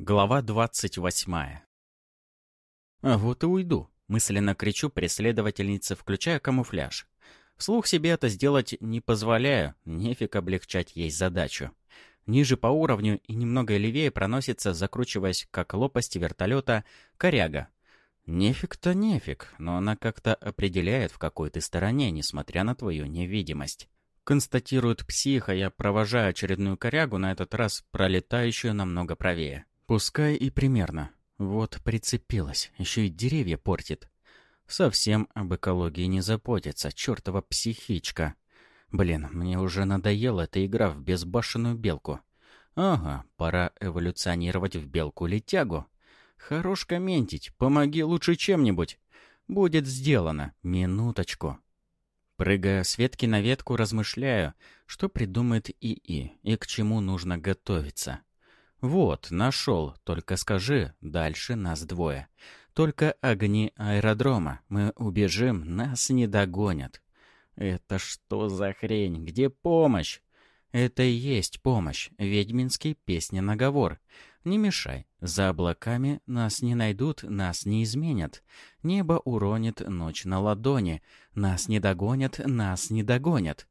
Глава двадцать восьмая. «А вот и уйду», — мысленно кричу преследовательнице, включая камуфляж. Вслух себе это сделать не позволяю, нефиг облегчать ей задачу. Ниже по уровню и немного левее проносится, закручиваясь, как лопасти вертолета, коряга. Нефиг-то нефиг, но она как-то определяет, в какой ты стороне, несмотря на твою невидимость. Констатирует псих, а я провожаю очередную корягу, на этот раз пролетающую намного правее. Пускай и примерно. Вот прицепилась, еще и деревья портит. Совсем об экологии не заботится, чертова психичка. Блин, мне уже надоела эта игра в безбашенную белку. Ага, пора эволюционировать в белку-летягу. Хорош комментить, помоги лучше чем-нибудь. Будет сделано. Минуточку. Прыгая с ветки на ветку, размышляю, что придумает ИИ и к чему нужно готовиться. «Вот, нашел. Только скажи, дальше нас двое. Только огни аэродрома. Мы убежим, нас не догонят». «Это что за хрень? Где помощь?» «Это и есть помощь. Ведьминский песня-наговор. Не мешай. За облаками нас не найдут, нас не изменят. Небо уронит ночь на ладони. Нас не догонят, нас не догонят».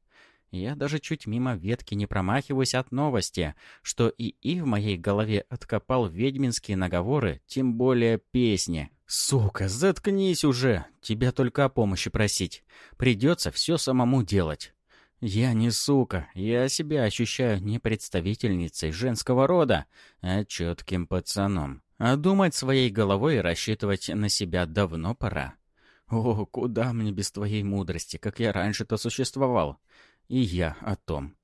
Я даже чуть мимо ветки не промахиваюсь от новости, что ИИ в моей голове откопал ведьминские наговоры, тем более песни. «Сука, заткнись уже! Тебя только о помощи просить. Придется все самому делать». «Я не сука, я себя ощущаю не представительницей женского рода, а четким пацаном. А думать своей головой и рассчитывать на себя давно пора. О, куда мне без твоей мудрости, как я раньше-то существовал? И я о том.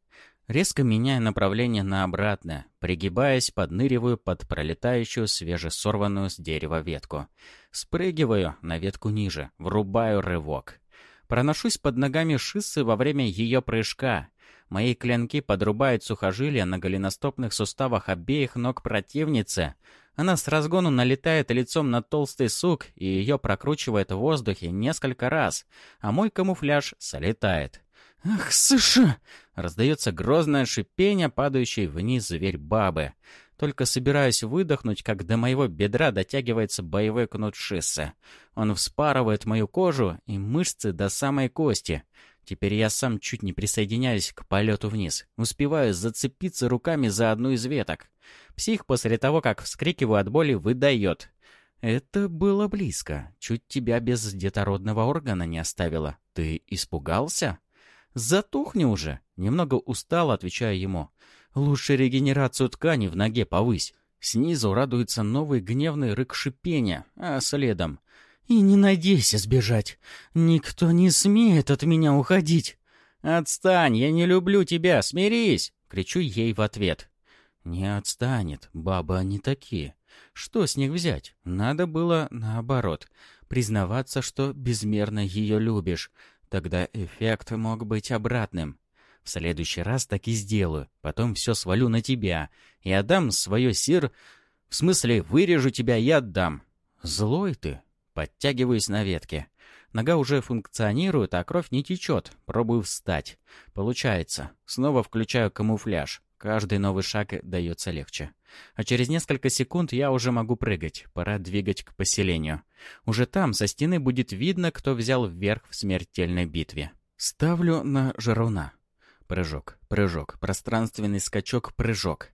Резко меняя направление на обратное, пригибаясь, подныриваю под пролетающую свежесорванную с дерева ветку. Спрыгиваю на ветку ниже, врубаю рывок. Проношусь под ногами шиссы во время ее прыжка. Мои клинки подрубают сухожилия на голеностопных суставах обеих ног противницы. Она с разгону налетает лицом на толстый сук и ее прокручивает в воздухе несколько раз, а мой камуфляж солетает. «Ах, сыша!» — раздается грозное шипение, падающей вниз зверь бабы. Только собираюсь выдохнуть, как до моего бедра дотягивается боевой кнут Шисса. Он вспарывает мою кожу и мышцы до самой кости. Теперь я сам чуть не присоединяюсь к полету вниз. Успеваю зацепиться руками за одну из веток. Псих после того, как вскрикиваю от боли, выдает. «Это было близко. Чуть тебя без детородного органа не оставило. Ты испугался?» «Затухни уже!» Немного устал, отвечая ему. «Лучше регенерацию ткани в ноге повысь». Снизу радуется новый гневный рык шипения, а следом... «И не надейся сбежать! Никто не смеет от меня уходить!» «Отстань! Я не люблю тебя! Смирись!» — кричу ей в ответ. «Не отстанет. Бабы они такие. Что с них взять? Надо было наоборот. Признаваться, что безмерно ее любишь, Тогда эффект мог быть обратным. В следующий раз так и сделаю. Потом все свалю на тебя. И отдам свое сир... В смысле, вырежу тебя и отдам. Злой ты. Подтягиваюсь на ветке. Нога уже функционирует, а кровь не течет. Пробую встать. Получается. Снова включаю камуфляж. Каждый новый шаг дается легче. А через несколько секунд я уже могу прыгать. Пора двигать к поселению. Уже там, со стены, будет видно, кто взял вверх в смертельной битве. Ставлю на жаруна. Прыжок, прыжок, пространственный скачок, прыжок.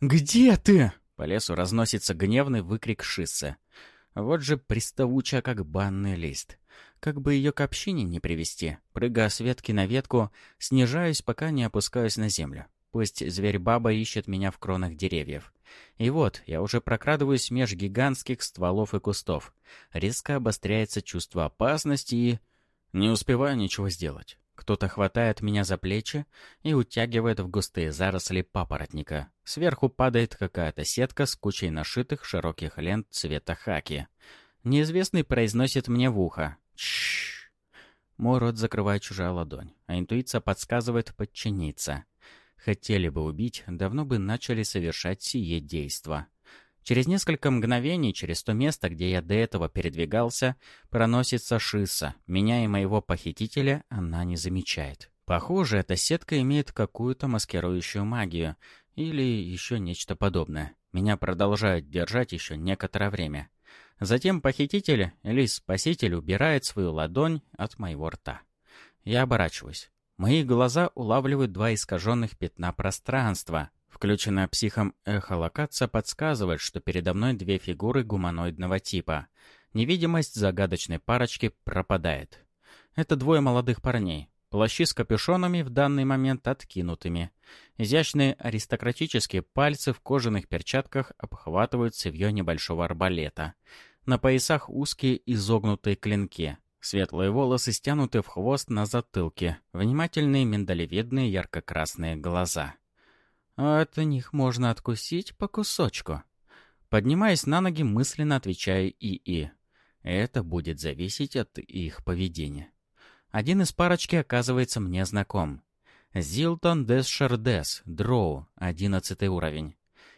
«Где ты?» По лесу разносится гневный выкрик Шиссы. Вот же приставуча, как банный лист. Как бы ее к общине не привести. Прыгая с ветки на ветку, снижаюсь, пока не опускаюсь на землю. Пусть зверь-баба ищет меня в кронах деревьев. И вот, я уже прокрадываюсь меж гигантских стволов и кустов. Резко обостряется чувство опасности и... Не успеваю ничего сделать. Кто-то хватает меня за плечи и утягивает в густые заросли папоротника. Сверху падает какая-то сетка с кучей нашитых широких лент цвета хаки. Неизвестный произносит мне в ухо. Чш. Мой рот закрывает чужая ладонь, а интуиция подсказывает подчиниться. Хотели бы убить, давно бы начали совершать сие действо. Через несколько мгновений, через то место, где я до этого передвигался, проносится Шиса. Меня и моего похитителя она не замечает. Похоже, эта сетка имеет какую-то маскирующую магию. Или еще нечто подобное. Меня продолжают держать еще некоторое время. Затем похититель или спаситель убирает свою ладонь от моего рта. Я оборачиваюсь. Мои глаза улавливают два искаженных пятна пространства. Включенная психом эхолокация подсказывает, что передо мной две фигуры гуманоидного типа. Невидимость загадочной парочки пропадает. Это двое молодых парней. Плащи с капюшонами в данный момент откинутыми. Изящные аристократические пальцы в кожаных перчатках обхватывают цевьё небольшого арбалета. На поясах узкие изогнутые клинки. Светлые волосы стянуты в хвост на затылке. Внимательные миндалевидные ярко-красные глаза. От них можно откусить по кусочку. Поднимаясь на ноги, мысленно отвечаю ИИ. Это будет зависеть от их поведения. Один из парочки оказывается мне знаком. Зилтон Десшердес, Дроу, одиннадцатый уровень.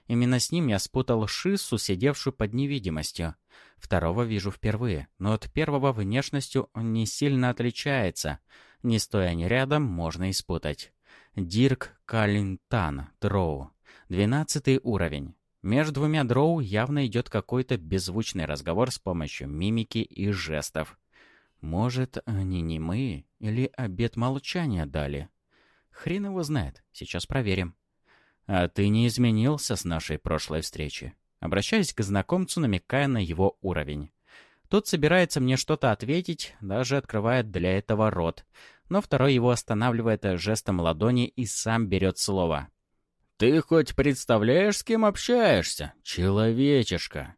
Именно с ним я спутал Шиссу, сидевшую под невидимостью. Второго вижу впервые, но от первого внешностью он не сильно отличается. Не стоя ни рядом, можно испутать. Дирк Каллинтан, Дроу, двенадцатый уровень. Между двумя дроу явно идет какой-то беззвучный разговор с помощью мимики и жестов. Может, они не мы или обед молчания дали? Хрен его знает. Сейчас проверим. А ты не изменился с нашей прошлой встречи. Обращаясь к знакомцу, намекая на его уровень. Тот собирается мне что-то ответить, даже открывает для этого рот. Но второй его останавливает жестом ладони и сам берет слово. «Ты хоть представляешь, с кем общаешься, человечишка?»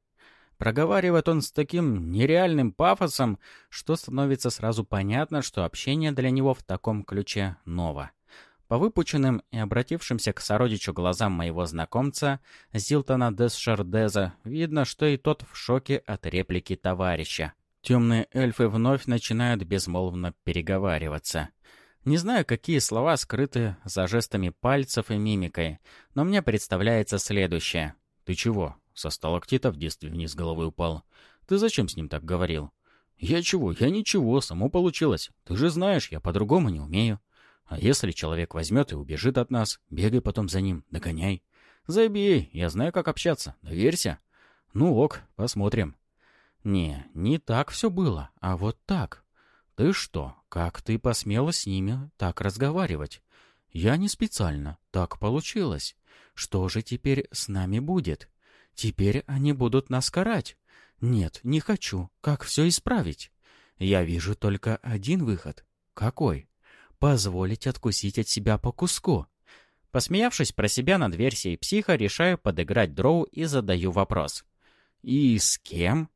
Проговаривает он с таким нереальным пафосом, что становится сразу понятно, что общение для него в таком ключе ново. По выпученным и обратившимся к сородичу глазам моего знакомца, Зилтона Десшардеза, видно, что и тот в шоке от реплики товарища. Темные эльфы вновь начинают безмолвно переговариваться. Не знаю, какие слова скрыты за жестами пальцев и мимикой, но мне представляется следующее. «Ты чего? Со сталактита в детстве вниз головой упал. Ты зачем с ним так говорил? Я чего? Я ничего, само получилось. Ты же знаешь, я по-другому не умею. А если человек возьмет и убежит от нас, бегай потом за ним, догоняй. Забей, я знаю, как общаться, доверься. Ну ок, посмотрим. Не, не так все было, а вот так. Ты что, как ты посмела с ними так разговаривать? Я не специально, так получилось. Что же теперь с нами будет? Теперь они будут нас карать. Нет, не хочу. Как все исправить? Я вижу только один выход. Какой? Позволить откусить от себя по куску. Посмеявшись про себя над версией психа, решаю подыграть Дроу и задаю вопрос. «И с кем?»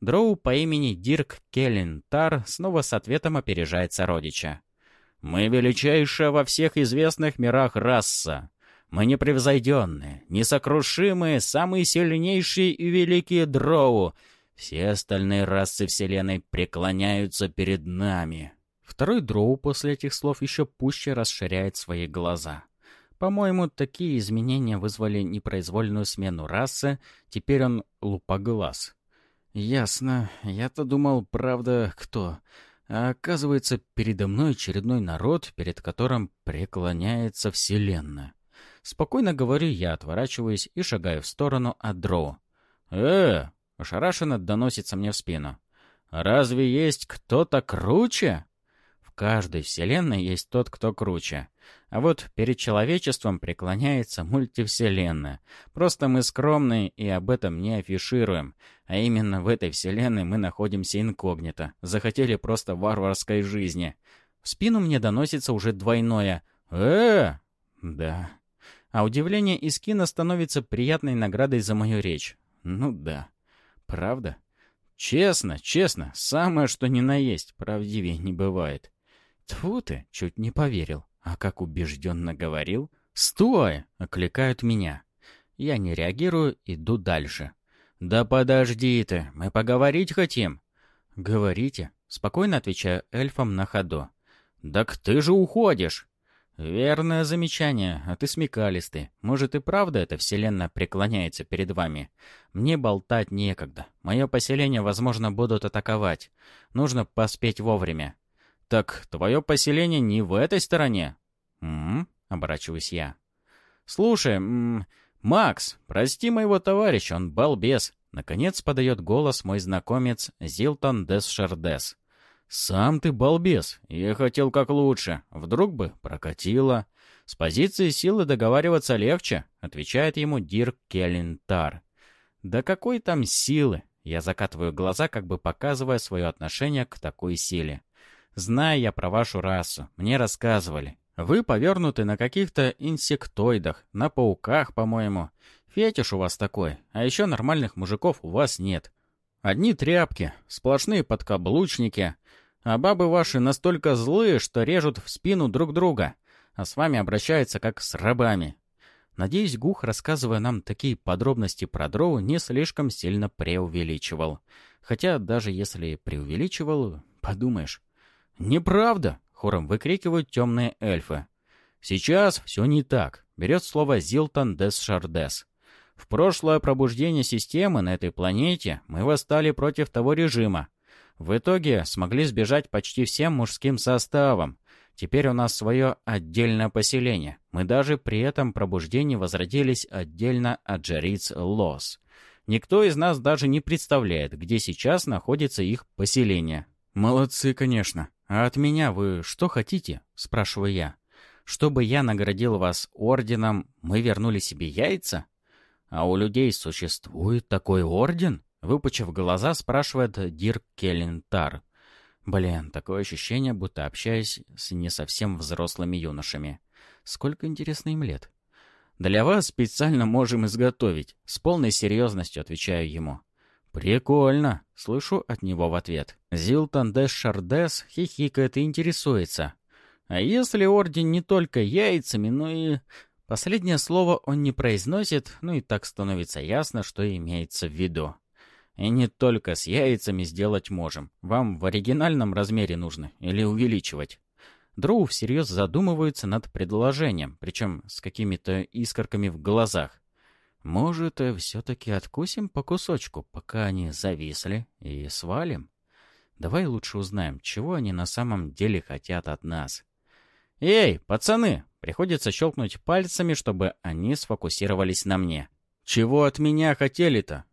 Дроу по имени Дирк Келлинтар снова с ответом опережает сородича. «Мы величайшая во всех известных мирах раса. Мы непревзойденные, несокрушимые, самые сильнейшие и великие дроу. Все остальные расы Вселенной преклоняются перед нами». Второй дроу после этих слов еще пуще расширяет свои глаза. По-моему, такие изменения вызвали непроизвольную смену расы, теперь он лупоглаз. «Ясно. Я-то думал, правда, кто?» А оказывается, передо мной очередной народ, перед которым преклоняется Вселенная. Спокойно говорю я, отворачиваюсь и шагаю в сторону от дроу. «Э!» — ошарашенно доносится мне в спину. «Разве есть кто-то круче?» В каждой вселенной есть тот, кто круче. А вот перед человечеством преклоняется мультивселенная. Просто мы скромные и об этом не афишируем. А именно в этой вселенной мы находимся инкогнито. Захотели просто варварской жизни. В спину мне доносится уже двойное «Э!» Да, а удивление Искина становится приятной наградой за мою речь. Ну да. Правда? Честно, честно, самое что ни на есть, правдивее не бывает. Тьфу ты, чуть не поверил. А как убежденно говорил? «Стой!» — окликают меня. Я не реагирую, иду дальше. «Да подожди ты, мы поговорить хотим». «Говорите», — спокойно отвечаю эльфам на ходу. «Так ты же уходишь!» «Верное замечание, а ты смекалистый. Может и правда эта вселенная преклоняется перед вами? Мне болтать некогда. Мое поселение, возможно, будут атаковать. Нужно поспеть вовремя». «Так твое поселение не в этой стороне?» «М-м-м», оборачиваюсь я. «Слушай, м -м, Макс, прости моего товарища, он балбес!» Наконец подает голос мой знакомец Зилтон Десшердес. «Сам ты балбес. Я хотел как лучше. Вдруг бы прокатило». «С позиции силы договариваться легче», — отвечает ему Дирк Келлинтар. «Да какой там силы?» Я закатываю глаза, как бы показывая свое отношение к такой силе. «Знаю я про вашу расу. Мне рассказывали. Вы повернуты на каких-то инсектоидах, на пауках, по-моему. Фетиш у вас такой, а еще нормальных мужиков у вас нет. Одни тряпки, сплошные подкаблучники, а бабы ваши настолько злые, что режут в спину друг друга, а с вами обращаются как с рабами. Надеюсь, Гух, рассказывая нам такие подробности про дроу, не слишком сильно преувеличивал. Хотя даже если преувеличивал, подумаешь. «Неправда!» — хором выкрикивают темные эльфы. «Сейчас все не так», — берет слово Зилтон Дес Шардес. В прошлое пробуждение системы на этой планете мы восстали против того режима. В итоге смогли сбежать почти всем мужским составом. Теперь у нас свое отдельное поселение. Мы даже при этом пробуждении возродились отдельно от жриц Лос. Никто из нас даже не представляет, где сейчас находится их поселение. «Молодцы, конечно. А от меня вы что хотите?» – спрашиваю я. «Чтобы я наградил вас орденом, мы вернули себе яйца?» «А у людей существует такой орден?» Выпучив глаза, спрашивает Дирк Келлентар. Блин, такое ощущение, будто общаюсь с не совсем взрослыми юношами. Сколько, интересно, им лет? Для вас специально можем изготовить. С полной серьезностью отвечаю ему. «Прикольно!» — слышу от него в ответ. Зилтон Дэш Шардес хихикает и интересуется. «А если орден не только яйцами, но и Последнее слово он не произносит, ну и так становится ясно, что имеется в виду. И не только с яйцами сделать можем. Вам в оригинальном размере нужно или увеличивать. Дроу всерьез задумываются над предложением, причем с какими-то искорками в глазах. Может, э, все-таки откусим по кусочку, пока они зависли, и свалим? Давай лучше узнаем, чего они на самом деле хотят от нас. «Эй, пацаны, Приходится щелкнуть пальцами, чтобы они сфокусировались на мне. «Чего от меня хотели-то?»